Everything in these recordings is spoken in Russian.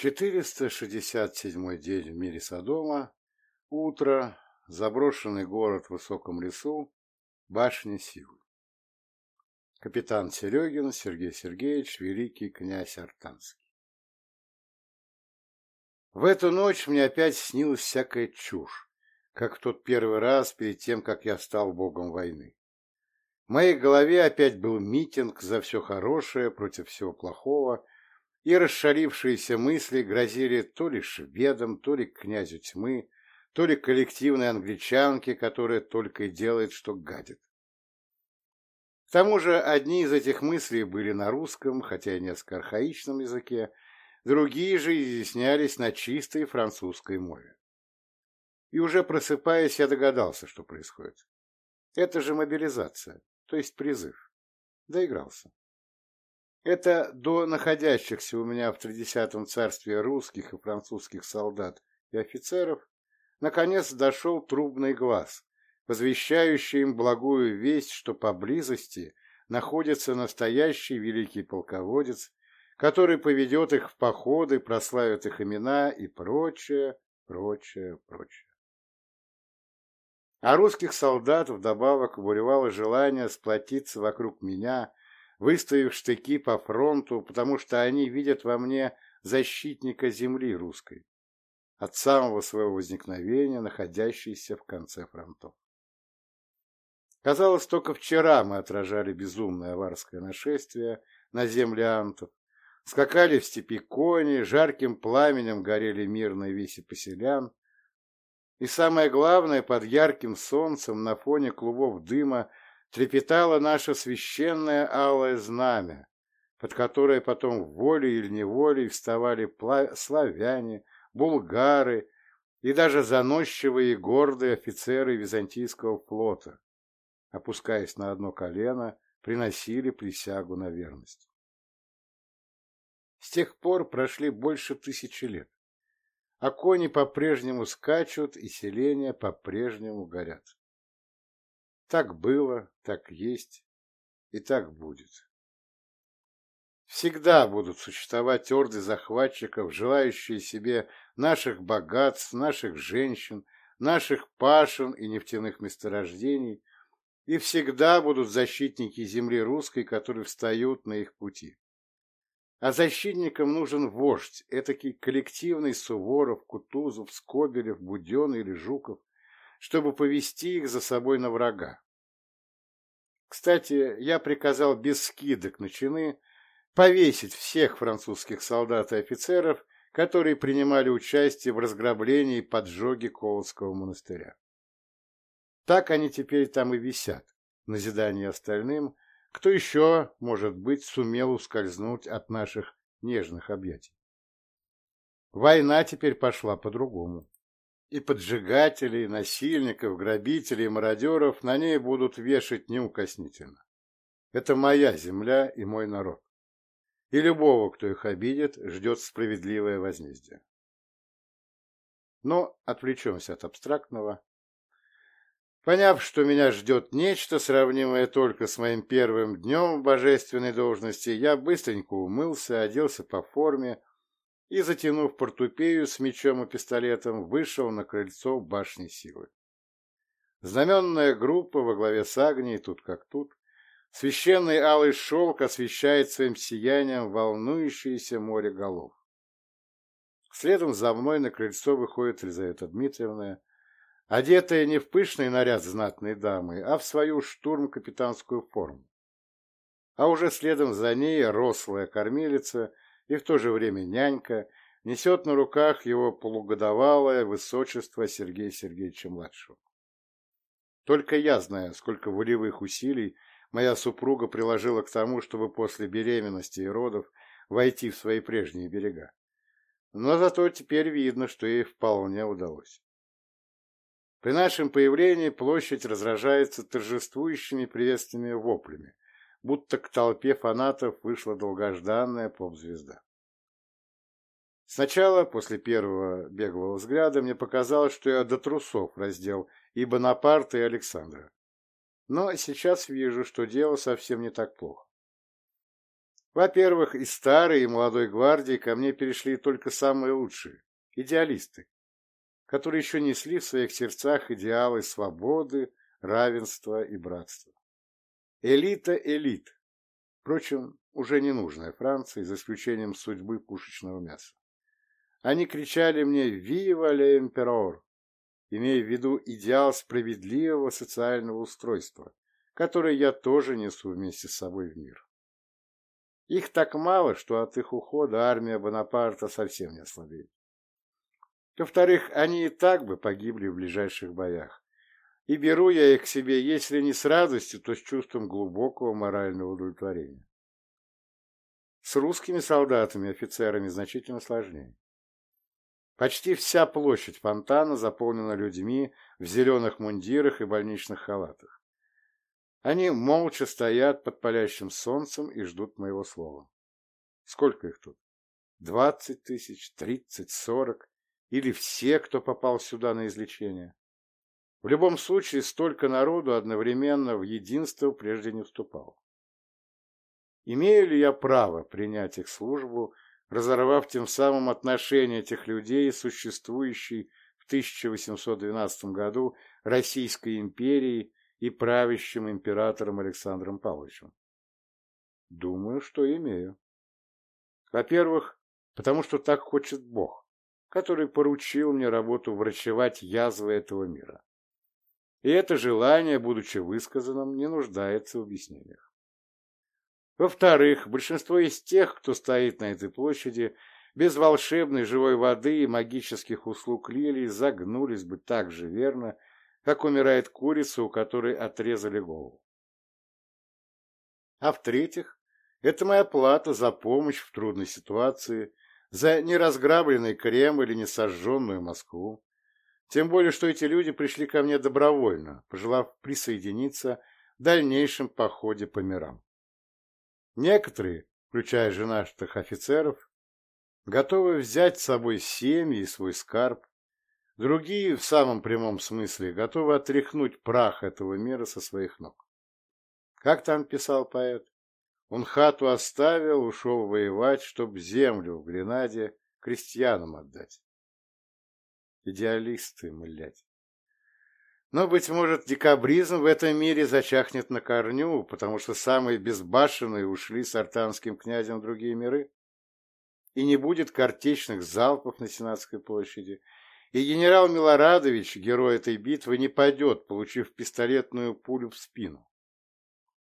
467 день в мире Содома, утро, заброшенный город в высоком лесу, башня силы. Капитан Серегин Сергей Сергеевич, великий князь Артанский. В эту ночь мне опять снилась всякая чушь, как в тот первый раз перед тем, как я стал богом войны. В моей голове опять был митинг за все хорошее против всего плохого, и расшалившиеся мысли грозили то ли шведам, то ли князю тьмы, то ли коллективной англичанке, которая только и делает, что гадит. К тому же одни из этих мыслей были на русском, хотя и несколько архаичном языке, другие же изъяснялись на чистой французской мове. И уже просыпаясь, я догадался, что происходит. Это же мобилизация, то есть призыв. Доигрался. Это до находящихся у меня в тридесятом царстве русских и французских солдат и офицеров наконец дошел трубный глаз, возвещающий им благую весть, что поблизости находится настоящий великий полководец, который поведет их в походы, прославит их имена и прочее, прочее, прочее. А русских солдат вдобавок обуревало желание сплотиться вокруг меня, выставив штыки по фронту, потому что они видят во мне защитника земли русской, от самого своего возникновения, находящейся в конце фронтов. Казалось, только вчера мы отражали безумное аварское нашествие на земли антов, скакали в степи кони, жарким пламенем горели мирные веси поселян, и самое главное, под ярким солнцем на фоне клубов дыма трепетало наше священное алое знамя, под которое потом волей или неволей вставали славяне, булгары и даже заносчивые и гордые офицеры византийского флота, опускаясь на одно колено, приносили присягу на верность. С тех пор прошли больше тысячи лет а кони по-прежнему скачут, и селения по-прежнему горят. Так было, так есть и так будет. Всегда будут существовать орды захватчиков, желающие себе наших богатств, наших женщин, наших пашин и нефтяных месторождений, и всегда будут защитники земли русской, которые встают на их пути. А защитникам нужен вождь, этакий коллективный Суворов, Кутузов, Скобелев, Буден или Жуков, чтобы повести их за собой на врага. Кстати, я приказал без скидок на чины повесить всех французских солдат и офицеров, которые принимали участие в разграблении и поджоге Колодского монастыря. Так они теперь там и висят, в назидание остальным, кто еще, может быть, сумел ускользнуть от наших нежных объятий? Война теперь пошла по-другому. И поджигателей, насильников, грабителей, мародеров на ней будут вешать неукоснительно. Это моя земля и мой народ. И любого, кто их обидит, ждет справедливое возмездие. Но отвлечемся от абстрактного Поняв, что меня ждет нечто, сравнимое только с моим первым днем в божественной должности, я быстренько умылся, оделся по форме и, затянув портупею с мечом и пистолетом, вышел на крыльцо башни силы. Знаменная группа во главе с Агнией тут как тут. Священный алый шелк освещает своим сиянием волнующееся море голов. Следом за мной на крыльцо выходит Елизавета Дмитриевна, одетая не в пышный наряд знатной дамы, а в свою штурм-капитанскую форму. А уже следом за ней рослая кормилица и в то же время нянька несет на руках его полугодовалое высочество Сергея Сергеевича-младшего. Только я знаю, сколько волевых усилий моя супруга приложила к тому, чтобы после беременности и родов войти в свои прежние берега. Но зато теперь видно, что ей вполне удалось. При нашем появлении площадь разражается торжествующими приветственными воплями, будто к толпе фанатов вышла долгожданная поп-звезда. Сначала, после первого беглого взгляда, мне показалось, что я до трусов раздел и Бонапарта, и Александра. Но сейчас вижу, что дело совсем не так плохо. Во-первых, из старой и молодой гвардии ко мне перешли только самые лучшие, идеалисты, которые еще несли в своих сердцах идеалы свободы, равенства и братства. Элита элит, впрочем, уже не нужная Франции, за исключением судьбы пушечного мяса. Они кричали мне «Вива ле имперор!», имея в виду идеал справедливого социального устройства, который я тоже несу вместе с собой в мир. Их так мало, что от их ухода армия Бонапарта совсем не ослабеет. Во-вторых, они и так бы погибли в ближайших боях. И беру я их к себе, если не с радостью, то с чувством глубокого морального удовлетворения. С русскими солдатами и офицерами значительно сложнее. Почти вся площадь фонтана заполнена людьми в зеленых мундирах и больничных халатах. Они молча стоят под палящим солнцем и ждут моего слова. Сколько их тут? Двадцать тысяч, тридцать, сорок? Или все, кто попал сюда на излечение? В любом случае, столько народу одновременно в единство прежде не вступал. Имею ли я право принять их службу, разорвав тем самым отношения этих людей, существующей в 1812 году Российской империи и правящим императором Александром Павловичем? Думаю, что имею. Во-первых, потому что так хочет Бог, который поручил мне работу врачевать язвы этого мира. И это желание, будучи высказанным, не нуждается в объяснениях. Во-вторых, большинство из тех, кто стоит на этой площади, без волшебной живой воды и магических услуг лилий загнулись бы так же верно, как умирает курица, у которой отрезали голову. А в-третьих, это моя плата за помощь в трудной ситуации, за неразграбленный Крем или несожженную Москву. Тем более, что эти люди пришли ко мне добровольно, пожелав присоединиться в дальнейшем походе по мирам. Некоторые, включая женатых офицеров, готовы взять с собой семьи и свой скарб, другие, в самом прямом смысле, готовы отряхнуть прах этого мира со своих ног. Как там писал поэт? Он хату оставил, ушел воевать, чтоб землю в Гренаде крестьянам отдать. Идеалисты, млядь. Но, быть может, декабризм в этом мире зачахнет на корню, потому что самые безбашенные ушли с артанским князем в другие миры. И не будет картечных залпов на Сенатской площади. И генерал Милорадович, герой этой битвы, не пойдет, получив пистолетную пулю в спину.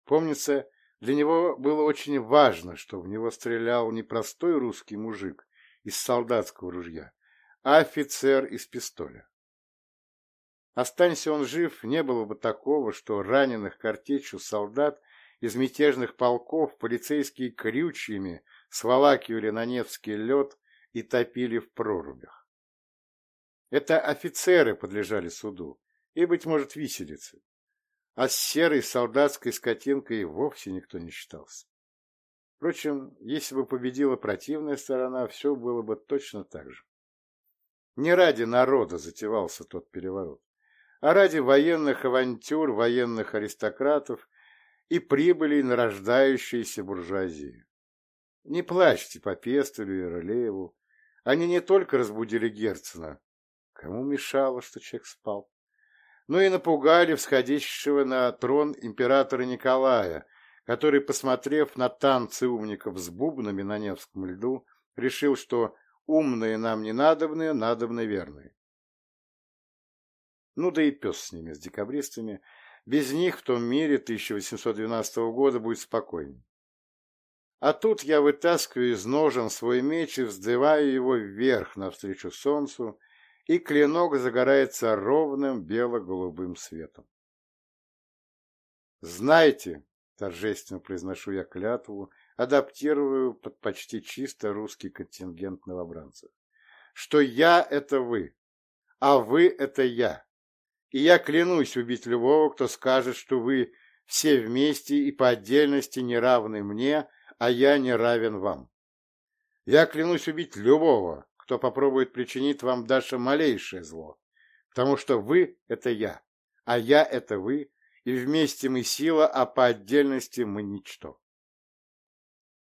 Помнится, для него было очень важно, что в него стрелял не простой русский мужик из солдатского ружья, а офицер из пистоля. Останься он жив, не было бы такого, что раненых картечью солдат из мятежных полков полицейские крючьями сволакивали на Невский лед и топили в прорубях. Это офицеры подлежали суду и, быть может, виселице, а с серой солдатской скотинкой вовсе никто не считался. Впрочем, если бы победила противная сторона, все было бы точно так же. Не ради народа затевался тот переворот а ради военных авантюр военных аристократов и прибыли нарождающейся буржуазии. Не плачьте по Пестелю и Рылееву. Они не только разбудили Герцена, кому мешало, что человек спал, но и напугали всходящего на трон императора Николая, который, посмотрев на танцы умников с бубнами на Невском льду, решил, что умные нам не надобны, надобны верные. Ну да и пес с ними, с декабристами. Без них в том мире 1812 года будет спокойней. А тут я вытаскиваю из ножен свой меч и вздываю его вверх навстречу солнцу, и клинок загорается ровным бело-голубым светом. «Знайте», — торжественно произношу я клятву, адаптирую под почти чисто русский контингент новобранцев, что я — это вы, а вы — это я и я клянусь убить любого, кто скажет, что вы все вместе и по отдельности не равны мне, а я не равен вам. Я клянусь убить любого, кто попробует причинить вам даже малейшее зло, потому что вы — это я, а я — это вы, и вместе мы сила, а по отдельности мы ничто.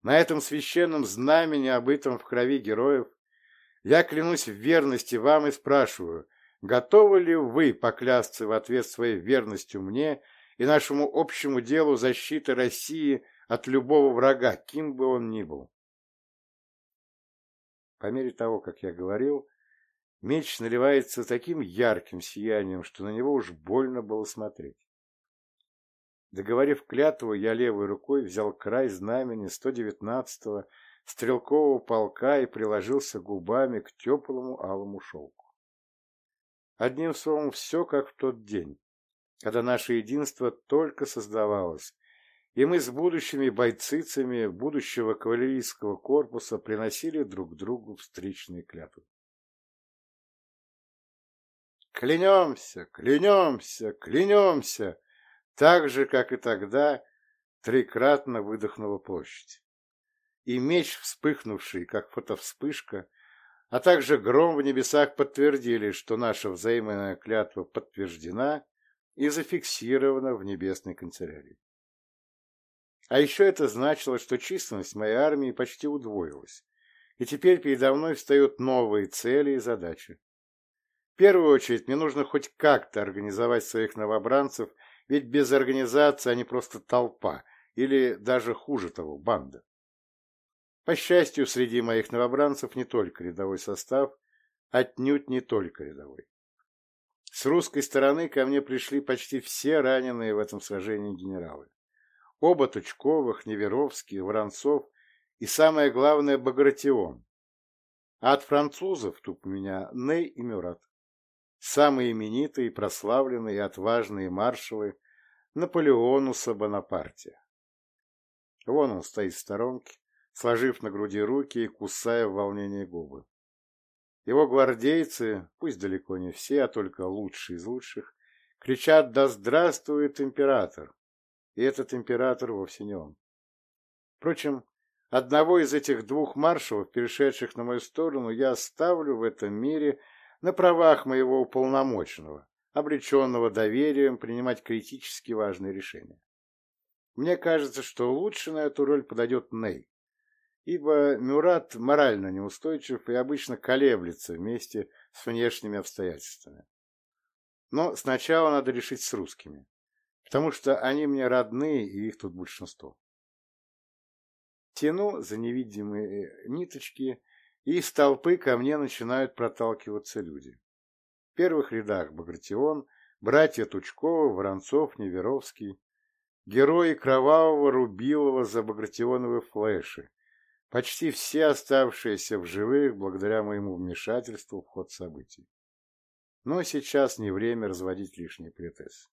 На этом священном знамени, обытом в крови героев, я клянусь в верности вам и спрашиваю, готовы ли вы поклясться в ответ своей верностью мне и нашему общему делу защиты России от любого врага, кем бы он ни был? По мере того, как я говорил, меч наливается таким ярким сиянием, что на него уж больно было смотреть. Договорив клятву, я левой рукой взял край знамени 119-го стрелкового полка и приложился губами к теплому алому шелку. Одним словом, все как в тот день, когда наше единство только создавалось, и мы с будущими бойцицами будущего кавалерийского корпуса приносили друг другу встречные клятвы. «Клянемся, клянемся, клянемся!» Так же, как и тогда, трикратно выдохнула площадь. И меч, вспыхнувший, как фотовспышка, а также гром в небесах подтвердили, что наша взаимная клятва подтверждена и зафиксирована в небесной канцелярии. А еще это значило, что численность моей армии почти удвоилась, и теперь передо мной встают новые цели и задачи. В первую очередь мне нужно хоть как-то организовать своих новобранцев ведь без организации они просто толпа, или даже хуже того, банда. По счастью, среди моих новобранцев не только рядовой состав, отнюдь не только рядовой. С русской стороны ко мне пришли почти все раненые в этом сражении генералы. Оба Тучковых, Неверовский, Воронцов и, самое главное, Багратион. А от французов тут у меня Ней и Мюрат самые именитые, прославленные и отважные маршалы Наполеонуса Бонапарте. Вон он стоит в сторонке, сложив на груди руки и кусая в волнении губы. Его гвардейцы, пусть далеко не все, а только лучшие из лучших, кричат «Да здравствует император!» И этот император вовсе не он. Впрочем, одного из этих двух маршалов, перешедших на мою сторону, я оставлю в этом мире – на правах моего уполномоченного, обреченного доверием принимать критически важные решения. Мне кажется, что лучше на эту роль подойдет Ней, ибо Мюрат морально неустойчив и обычно колеблется вместе с внешними обстоятельствами. Но сначала надо решить с русскими, потому что они мне родные, и их тут большинство. Тяну за невидимые ниточки и из толпы ко мне начинают проталкиваться люди. В первых рядах Багратион, братья Тучкова, Воронцов, Неверовский, герои кровавого Рубилова за Багратионовы флеши, почти все оставшиеся в живых благодаря моему вмешательству в ход событий. Но сейчас не время разводить лишние претензии.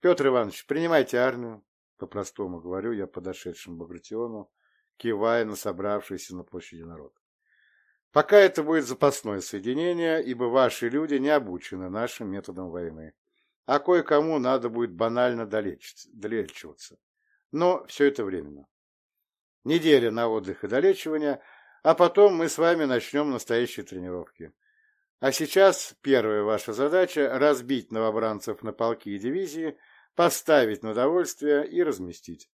Петр Иванович, принимайте армию, по-простому говорю я подошедшему Багратиону, кивая на собравшийся на площади народ. Пока это будет запасное соединение, ибо ваши люди не обучены нашим методам войны, а кое-кому надо будет банально долечиваться. Но все это временно. Неделя на отдых и долечивание, а потом мы с вами начнем настоящие тренировки. А сейчас первая ваша задача – разбить новобранцев на полки и дивизии, поставить на довольствие и разместить.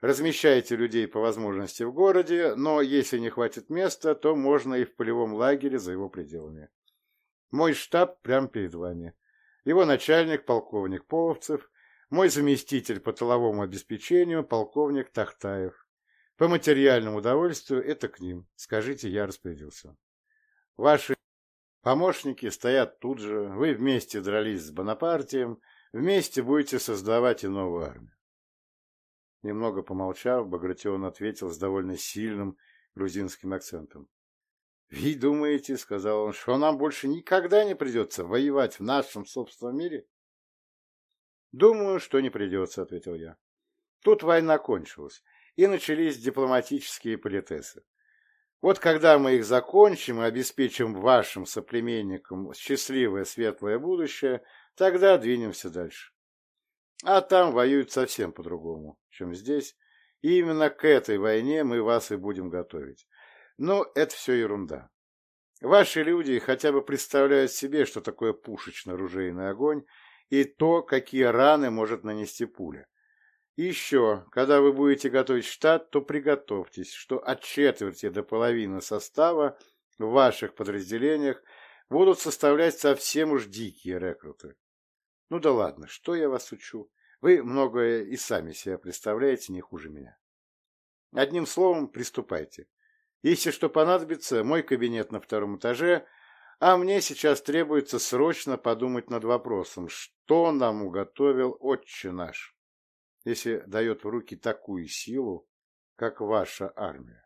Размещайте людей по возможности в городе, но если не хватит места, то можно и в полевом лагере за его пределами. Мой штаб прямо перед вами. Его начальник, полковник Половцев, мой заместитель по тыловому обеспечению, полковник Тахтаев. По материальному удовольствию это к ним. Скажите, я распорядился. Ваши помощники стоят тут же, вы вместе дрались с Бонапартием, вместе будете создавать и новую армию. Немного помолчав, Багратион ответил с довольно сильным грузинским акцентом. — Вы думаете, — сказал он, — что нам больше никогда не придется воевать в нашем собственном мире? — Думаю, что не придется, — ответил я. Тут война кончилась, и начались дипломатические политесы. Вот когда мы их закончим и обеспечим вашим соплеменникам счастливое светлое будущее, тогда двинемся дальше. А там воюют совсем по-другому, чем здесь, и именно к этой войне мы вас и будем готовить. Но это все ерунда. Ваши люди хотя бы представляют себе, что такое пушечно-ружейный огонь и то, какие раны может нанести пуля. Еще, когда вы будете готовить штат, то приготовьтесь, что от четверти до половины состава в ваших подразделениях будут составлять совсем уж дикие рекруты. Ну да ладно, что я вас учу? Вы многое и сами себя представляете не хуже меня. Одним словом, приступайте. Если что понадобится, мой кабинет на втором этаже, а мне сейчас требуется срочно подумать над вопросом, что нам уготовил отче наш, если дает в руки такую силу, как ваша армия.